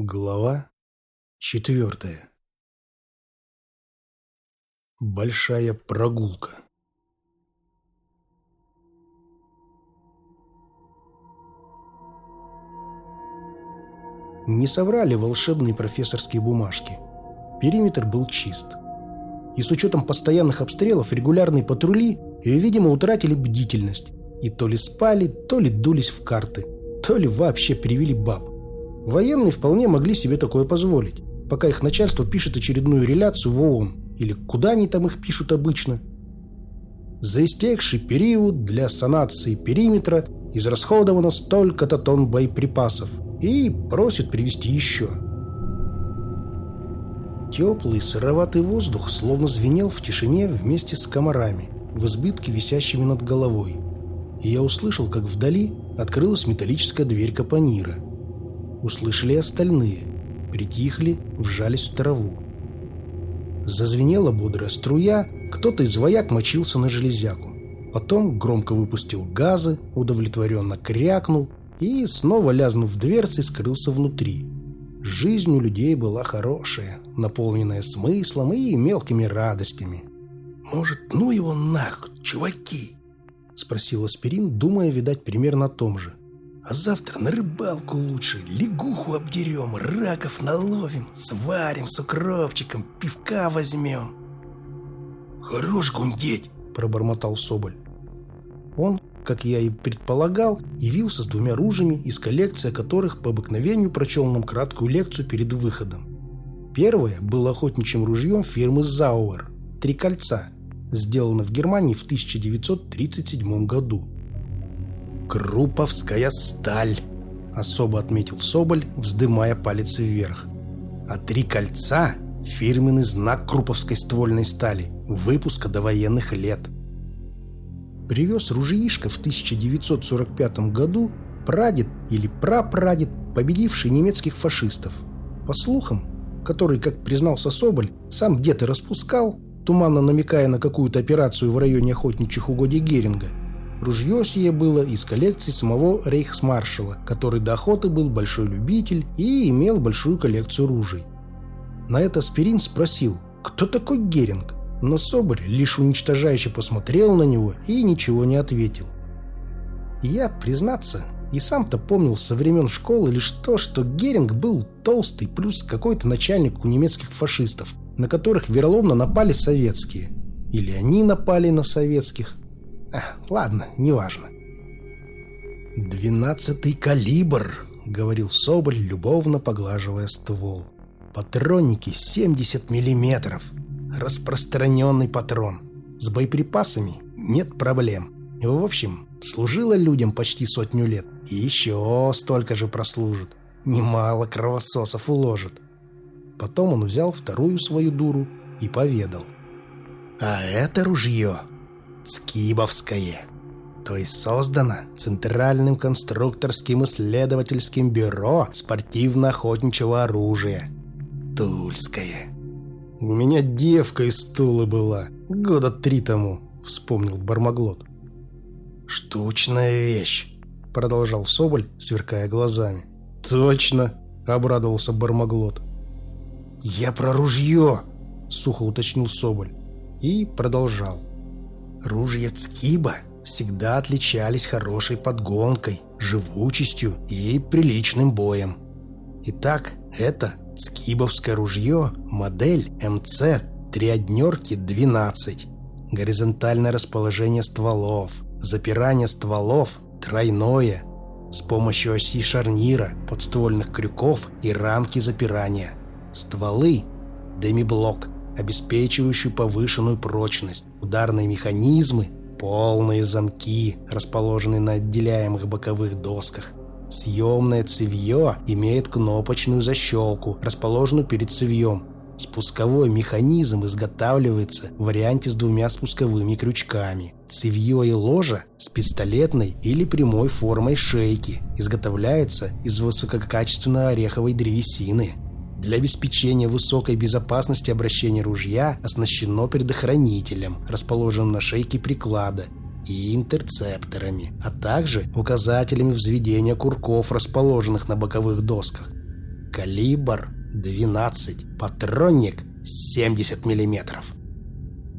Глава четвертая. Большая прогулка. Не соврали волшебные профессорские бумажки. Периметр был чист. И с учетом постоянных обстрелов регулярные патрули, видимо, утратили бдительность. И то ли спали, то ли дулись в карты, то ли вообще привели баб. Военные вполне могли себе такое позволить, пока их начальство пишет очередную реляцию в ООН, или куда они там их пишут обычно. За истекший период для санации периметра израсходовано столько-то тонн боеприпасов и просит привезти еще. Теплый сыроватый воздух словно звенел в тишине вместе с комарами, в избытке висящими над головой. И я услышал, как вдали открылась металлическая дверь капонира – услышали остальные, притихли, вжались в траву. Зазвенела бодрая струя, кто-то из вояк мочился на железяку. Потом громко выпустил газы, удовлетворенно крякнул и, снова лязнув дверцей, скрылся внутри. Жизнь у людей была хорошая, наполненная смыслом и мелкими радостями. «Может, ну его нах, чуваки?» — спросил Аспирин, думая, видать, примерно о том же. А завтра на рыбалку лучше, лягуху обдерем, раков наловим, сварим с укропчиком, пивка возьмем. Хорош гундеть, пробормотал Соболь. Он, как я и предполагал, явился с двумя ружьями, из коллекции которых по обыкновению прочел нам краткую лекцию перед выходом. Первое было охотничьим ружьем фирмы Зауэр «Три кольца», сделано в Германии в 1937 году. «Круповская сталь», — особо отметил Соболь, вздымая палец вверх. «А три кольца — фирменный знак Круповской ствольной стали, выпуска до военных лет». Привез ружьишко в 1945 году прадед или прапрадед, победивший немецких фашистов. По слухам, который, как признался Соболь, сам где-то распускал, туманно намекая на какую-то операцию в районе охотничьих угодий Геринга, Ружье сие было из коллекции самого рейхсмаршала, который до охоты был большой любитель и имел большую коллекцию ружей. На это Спирин спросил, кто такой Геринг, но Соболь лишь уничтожающе посмотрел на него и ничего не ответил. Я, признаться, и сам-то помнил со времен школы лишь то, что Геринг был толстый плюс какой-то начальник у немецких фашистов, на которых вероломно напали советские. Или они напали на советских. А, ладно, неважно. «Двенадцатый калибр», — говорил Соболь, любовно поглаживая ствол. «Патронники 70 миллиметров. Распространенный патрон. С боеприпасами нет проблем. В общем, служила людям почти сотню лет. И еще столько же прослужит. Немало кровососов уложит». Потом он взял вторую свою дуру и поведал. «А это ружье Скибовское, то есть создано Центральным конструкторским исследовательским бюро спортивно-охотничьего оружия. Тульское. «У меня девка из Тулы была, года три тому», — вспомнил Бармаглот. «Штучная вещь», — продолжал Соболь, сверкая глазами. «Точно», — обрадовался Бармаглот. «Я про ружье», — сухо уточнил Соболь. И продолжал. Ружья Цкиба всегда отличались хорошей подгонкой, живучестью и приличным боем. Итак, это Цкибовское ружье, модель МЦ триоднерки 12. Горизонтальное расположение стволов, запирание стволов тройное, с помощью оси шарнира, подствольных крюков и рамки запирания. Стволы – демиблок – обеспечивающую повышенную прочность, ударные механизмы, полные замки, расположенные на отделяемых боковых досках. Съемное цевье имеет кнопочную защелку, расположенную перед цевьем. Спусковой механизм изготавливается в варианте с двумя спусковыми крючками. Цевье и ложа с пистолетной или прямой формой шейки изготовляется из высококачественной ореховой древесины. Для обеспечения высокой безопасности обращения ружья оснащено предохранителем, расположенным на шейке приклада, и интерцепторами, а также указателями взведения курков, расположенных на боковых досках. Калибр 12, патронник 70 миллиметров.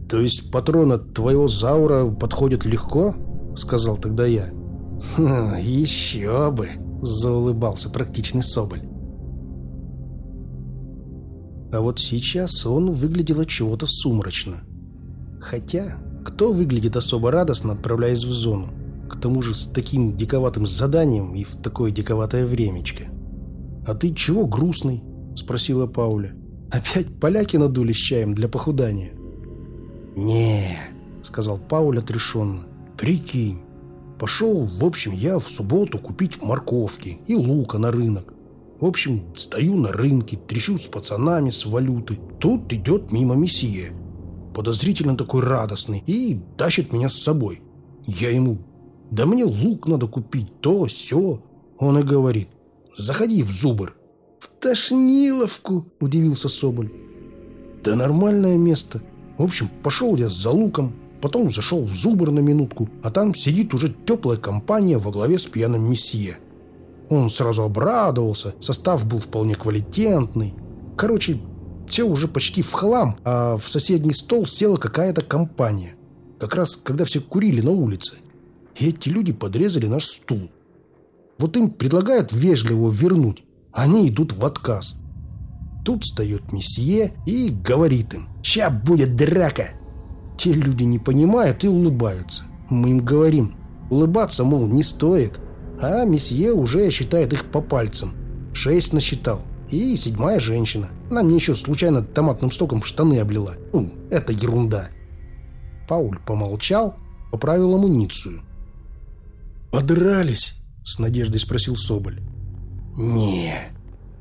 «То есть патрон от твоего заура подходит легко?» — сказал тогда я. «Хм, «Еще бы!» — заулыбался практичный Соболь. А вот сейчас он выглядел от чего-то сумрачно. Хотя, кто выглядит особо радостно, отправляясь в зону? К тому же с таким диковатым заданием и в такое диковатое времечко. «А ты чего грустный?» – спросила Пауля. «Опять поляки надули с чаем для похудания?» не сказал Пауль отрешенно. «Прикинь, пошел, в общем, я в субботу купить морковки и лука на рынок. В общем, стою на рынке, трещу с пацанами с валюты. Тут идет мимо месье. Подозрительно такой радостный и тащит меня с собой. Я ему, да мне лук надо купить, то, все. Он и говорит, заходи в зубр. В Тошниловку, удивился Соболь. Да нормальное место. В общем, пошел я за луком, потом зашел в зубр на минутку, а там сидит уже теплая компания во главе с пьяным месье. Он сразу обрадовался, состав был вполне квалитентный. Короче, все уже почти в хлам, а в соседний стол села какая-то компания. Как раз когда все курили на улице. И эти люди подрезали наш стул. Вот им предлагают вежливо вернуть, они идут в отказ. Тут встает месье и говорит им «Ща будет драка!» Те люди не понимают и улыбаются. Мы им говорим Улыбаться, мол, не стоит – а месье уже считает их по пальцам. Шесть насчитал. И седьмая женщина. Она мне еще случайно томатным стоком штаны облила. Ну, это ерунда. Пауль помолчал, поправил амуницию. «Подрались?» — с надеждой спросил Соболь. «Не,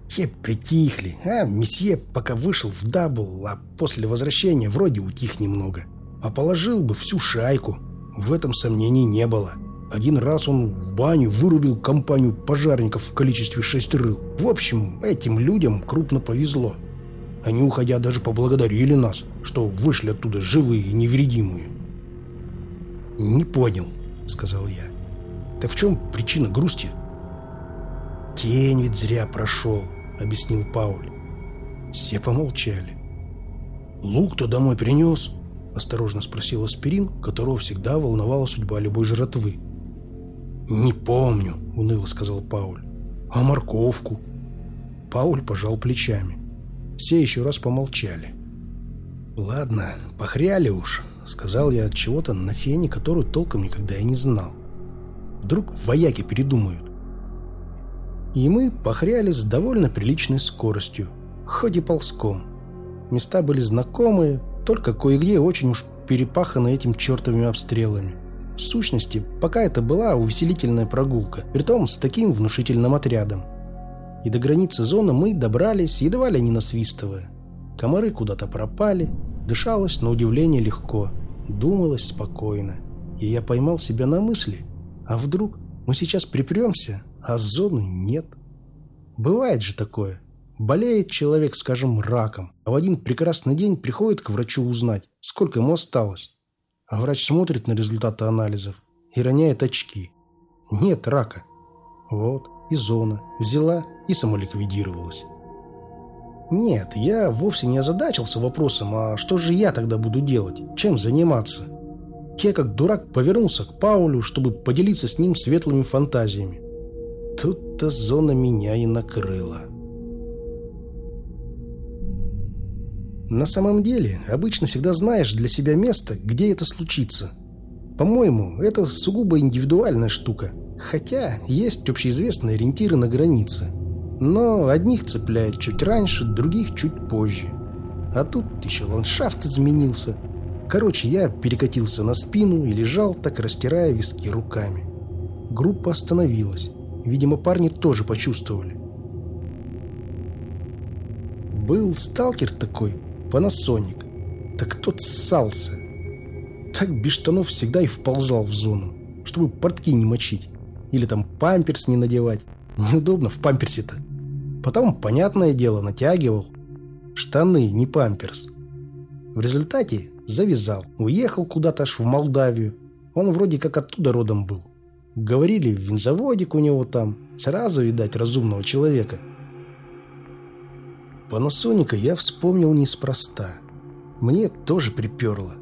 те притихли, а месье пока вышел в дабл, а после возвращения вроде утих немного. А положил бы всю шайку, в этом сомнений не было». Один раз он в баню вырубил компанию пожарников в количестве шестерых. В общем, этим людям крупно повезло. Они, уходя, даже поблагодарили нас, что вышли оттуда живые и невредимые. «Не понял», — сказал я. «Так в чем причина грусти?» «День ведь зря прошел», — объяснил Пауль. Все помолчали. «Лук-то домой принес?» — осторожно спросил Аспирин, которого всегда волновала судьба любой жратвы. «Не помню», — уныло сказал Пауль. «А морковку?» Пауль пожал плечами. Все еще раз помолчали. «Ладно, похряли уж», — сказал я от чего-то на фене, которую толком никогда и не знал. Вдруг вояки передумают. И мы похряли с довольно приличной скоростью, хоть и ползком. Места были знакомые, только кое-где очень уж перепаханы этим чертовыми обстрелами. В сущности, пока это была увеселительная прогулка, притом с таким внушительным отрядом. И до границы зоны мы добрались, едва ли не насвистывая. Комары куда-то пропали, дышалось на удивление легко, думалось спокойно. И я поймал себя на мысли, а вдруг мы сейчас припремся, а зоны нет. Бывает же такое. Болеет человек, скажем, раком, а в один прекрасный день приходит к врачу узнать, сколько ему осталось. А врач смотрит на результаты анализов и роняет очки. Нет рака. Вот, и зона. Взяла и самоликвидировалась. Нет, я вовсе не озадачился вопросом, а что же я тогда буду делать? Чем заниматься? Я как дурак повернулся к Паулю, чтобы поделиться с ним светлыми фантазиями. Тут-то зона меня и накрыла. На самом деле, обычно всегда знаешь для себя место, где это случится. По-моему, это сугубо индивидуальная штука. Хотя есть общеизвестные ориентиры на границе. Но одних цепляет чуть раньше, других чуть позже. А тут еще ландшафт изменился. Короче, я перекатился на спину и лежал, так растирая виски руками. Группа остановилась. Видимо, парни тоже почувствовали. Был сталкер такой, Панасоник. Так тот ссался. Так без штанов всегда и вползал в зону, чтобы портки не мочить. Или там памперс не надевать. Неудобно в памперсе-то. Потом, понятное дело, натягивал. Штаны, не памперс. В результате завязал. Уехал куда-то аж в Молдавию. Он вроде как оттуда родом был. Говорили, винзаводик у него там. Сразу, видать, разумного человека. Панасоника я вспомнил неспроста. Мне тоже приперло.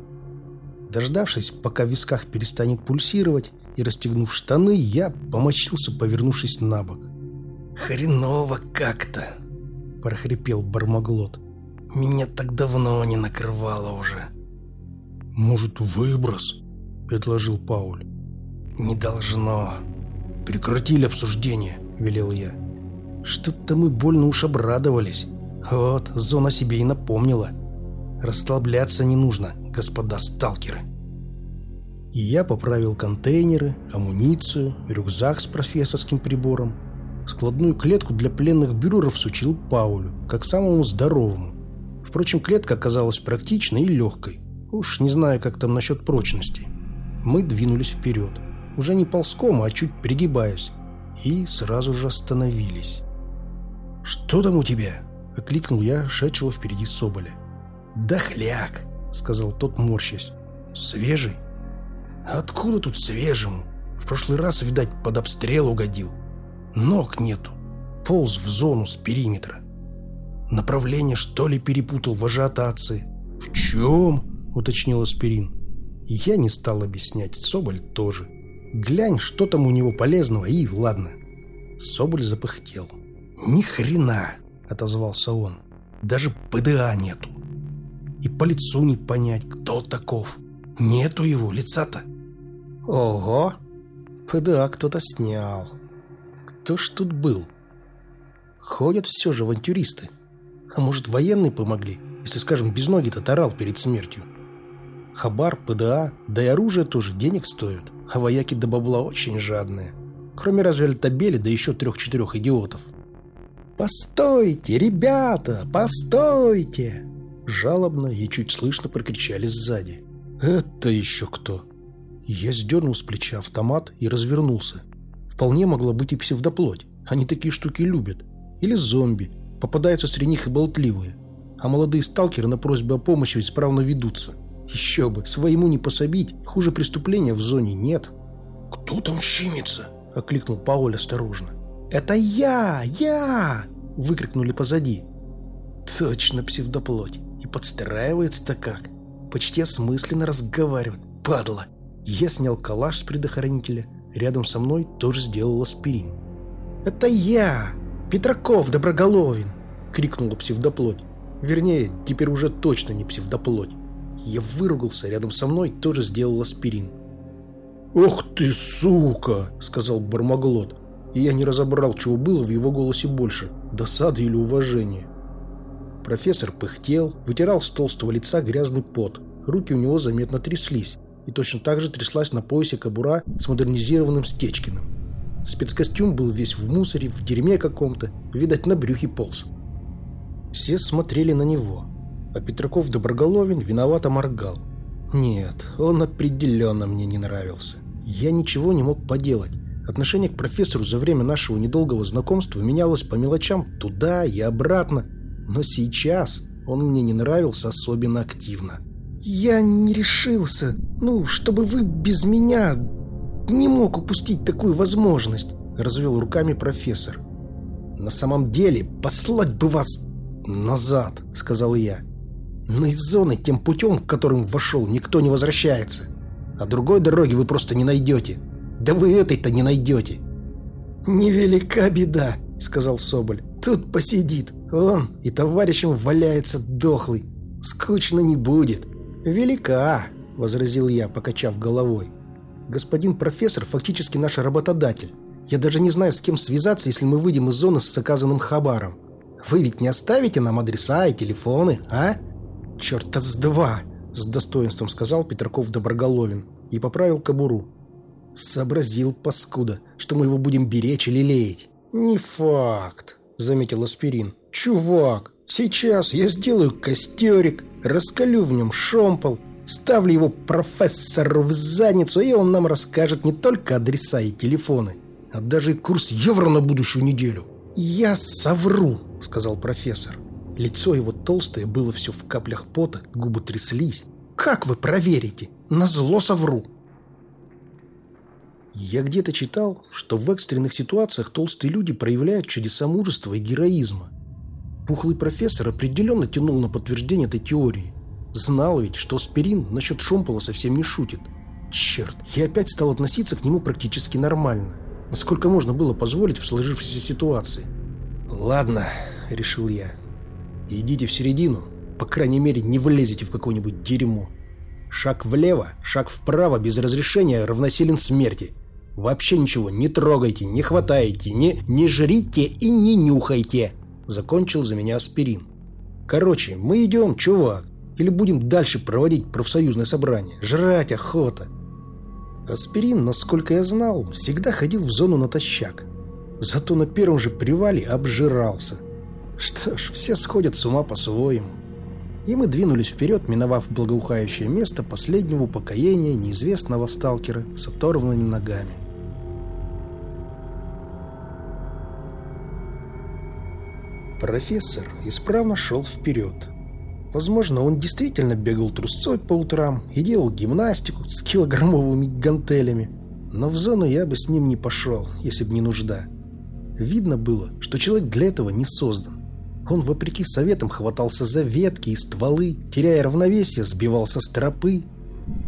Дождавшись, пока в висках перестанет пульсировать, и расстегнув штаны, я помочился, повернувшись на бок. «Хреново как-то!» – прохрипел Бармаглот. «Меня так давно не накрывало уже». «Может, выброс?» – предложил Пауль. «Не должно». «Прекратили обсуждение», – велел я. «Что-то мы больно уж обрадовались. Вот, зона себе и напомнила. Расслабляться не нужно, господа сталкеры». И я поправил контейнеры, амуницию, рюкзак с профессорским прибором. Складную клетку для пленных бюреров сучил Паулю, как самому здоровому. Впрочем, клетка оказалась практичной и легкой. Уж не знаю, как там насчет прочности. Мы двинулись вперед. Уже не ползком, а чуть пригибаясь. И сразу же остановились. «Что там у тебя?» – окликнул я шедшего впереди Соболя. «Дохляк!» – сказал тот, морщась. «Свежий?» «Откуда тут свежему? В прошлый раз, видать, под обстрел угодил. Ног нету. Полз в зону с периметра. Направление, что ли, перепутал в ажиотации?» «В чем?» уточнил Аспирин. Я не стал объяснять, Соболь тоже. Глянь, что там у него полезного, и ладно. Соболь запыхтел. «Ни хрена!» — отозвался он. «Даже ПДА нету. И по лицу не понять, кто таков. Нету его лица-то». «Ого! ПДА кто-то снял. Кто ж тут был?» Ходят все же авантюристы. А может, военные помогли, если, скажем, без ноги-то тарал перед смертью? Хабар, ПДА, да и оружие тоже денег стоит, а вояки до бабла очень жадные. Кроме разве Альтабели, да еще трех-четырех идиотов. «Постойте, ребята, постойте!» Жалобно и чуть слышно прокричали сзади. «Это еще кто?» Я сдернул с плеча автомат и развернулся. Вполне могла быть и псевдоплоть. Они такие штуки любят. Или зомби. Попадаются среди них и болтливые. А молодые сталкеры на просьбу о помощи исправно ведутся. Еще бы, своему не пособить, хуже преступления в зоне нет. «Кто там щимится?» – окликнул Пауль осторожно. «Это я! Я!» – выкрикнули позади. Точно псевдоплоть. И подстраивается-то как. Почти осмысленно разговаривает. Падла. Я снял калаш с предохранителя. Рядом со мной тоже сделал аспирин. «Это я! Петраков Доброголовин!» — крикнула псевдоплоть. Вернее, теперь уже точно не псевдоплоть. Я выругался, рядом со мной тоже сделал аспирин. «Ох ты, сука!» — сказал Бармаглот. И я не разобрал, чего было в его голосе больше — досады или уважения. Профессор пыхтел, вытирал с толстого лица грязный пот. Руки у него заметно тряслись. И точно так же тряслась на поясе кобура с модернизированным Стечкиным. Спецкостюм был весь в мусоре, в дерьме каком-то, видать, на брюхе полз. Все смотрели на него а Петраков Доброголовин виновато моргал. Нет, он определенно мне не нравился. Я ничего не мог поделать. Отношение к профессору за время нашего недолгого знакомства менялось по мелочам туда и обратно. Но сейчас он мне не нравился особенно активно. «Я не решился. Ну, чтобы вы без меня не мог упустить такую возможность», — развел руками профессор. «На самом деле, послать бы вас назад», — сказал я. Но из зоны тем путем, которым вошел, никто не возвращается. А другой дороги вы просто не найдете. Да вы этой-то не найдете. «Невелика беда», — сказал Соболь. «Тут посидит. Он и товарищем валяется дохлый. Скучно не будет». «Велика», — возразил я, покачав головой. «Господин профессор фактически наш работодатель. Я даже не знаю, с кем связаться, если мы выйдем из зоны с заказанным хабаром. Вы ведь не оставите нам адреса и телефоны, а?» «Черта с два!» — с достоинством сказал Петраков Доброголовин и поправил кобуру. «Сообразил, паскуда, что мы его будем беречь или леять». «Не факт», — заметил Аспирин. «Чувак, сейчас я сделаю костерик, раскалю в нем шомпол, ставлю его профессору в задницу, и он нам расскажет не только адреса и телефоны, а даже и курс евро на будущую неделю». «Я совру», — сказал профессор. Лицо его толстое было все в каплях пота, губы тряслись. «Как вы проверите? На зло совру!» Я где-то читал, что в экстренных ситуациях толстые люди проявляют чудеса мужества и героизма. Пухлый профессор определенно тянул на подтверждение этой теории. Знал ведь, что аспирин насчет шомпола совсем не шутит. Черт, я опять стал относиться к нему практически нормально. Насколько можно было позволить в сложившейся ситуации? «Ладно», — решил я. «Идите в середину. По крайней мере, не влезете в какое-нибудь дерьмо. Шаг влево, шаг вправо без разрешения равносилен смерти. Вообще ничего не трогайте, не хватайте, не, не жрите и не нюхайте». Закончил за меня аспирин. «Короче, мы идем, чувак. Или будем дальше проводить профсоюзное собрание. Жрать охота». Аспирин, насколько я знал, всегда ходил в зону натощак. Зато на первом же привале обжирался. Что ж, все сходят с ума по-своему. И мы двинулись вперед, миновав благоухающее место последнего упокоения неизвестного сталкера с оторванными ногами. Профессор исправно шел вперед. Возможно, он действительно бегал трусцой по утрам и делал гимнастику с килограммовыми гантелями. Но в зону я бы с ним не пошел, если бы не нужда. Видно было, что человек для этого не создан. Он, вопреки советам, хватался за ветки и стволы, теряя равновесие, сбивался с тропы.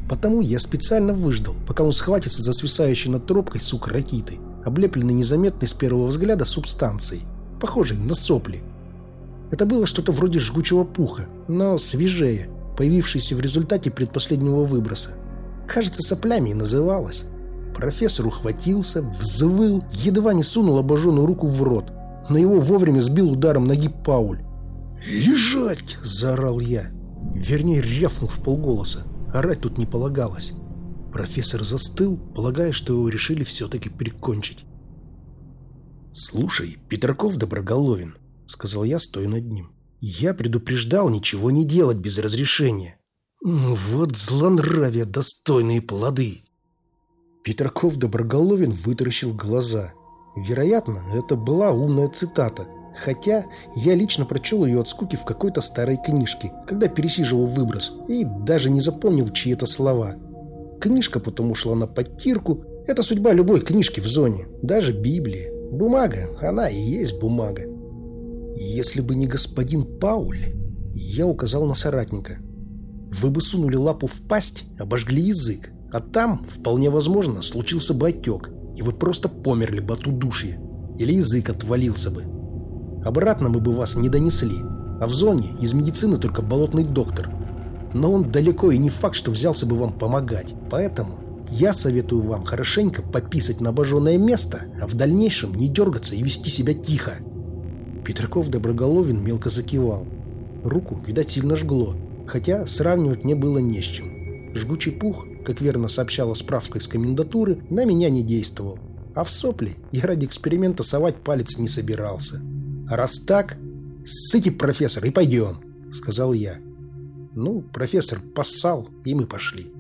Потому я специально выждал, пока он схватится за свисающей над тропкой сук ракитой, облепленной незаметной с первого взгляда субстанцией, похожей на сопли. Это было что-то вроде жгучего пуха, но свежее, появившееся в результате предпоследнего выброса. Кажется, соплями и называлось. Профессор ухватился, взвыл, едва не сунул обожженную руку в рот. Но его вовремя сбил ударом ноги Пауль. «Лежать!» – заорал я. Вернее, рявкнул в полголоса. Орать тут не полагалось. Профессор застыл, полагая, что его решили все-таки прикончить. «Слушай, Петраков Доброголовин», — сказал я, стоя над ним. «Я предупреждал ничего не делать без разрешения». «Вот злонравие, достойные плоды!» Петраков Доброголовин вытаращил глаза. Вероятно, это была умная цитата, хотя я лично прочел ее от скуки в какой-то старой книжке, когда пересиживал выброс, и даже не запомнил чьи это слова. Книжка потом ушла на подтирку. Это судьба любой книжки в зоне, даже Библии. Бумага, она и есть бумага. Если бы не господин Пауль, я указал на соратника. Вы бы сунули лапу в пасть, обожгли язык, а там, вполне возможно, случился бы отек, и вы просто померли бы от удушья, или язык отвалился бы. Обратно мы бы вас не донесли, а в зоне из медицины только болотный доктор. Но он далеко и не факт, что взялся бы вам помогать, поэтому я советую вам хорошенько пописать на обожженное место, а в дальнейшем не дергаться и вести себя тихо. Петраков Доброголовин мелко закивал. Руку, видать, сильно жгло, хотя сравнивать не было не с чем. Жгучий пух, как верно сообщала справка из комендатуры, на меня не действовал. А в сопли я ради эксперимента совать палец не собирался. Раз так, ссыти, профессор, и пойдем, сказал я. Ну, профессор поссал, и мы пошли.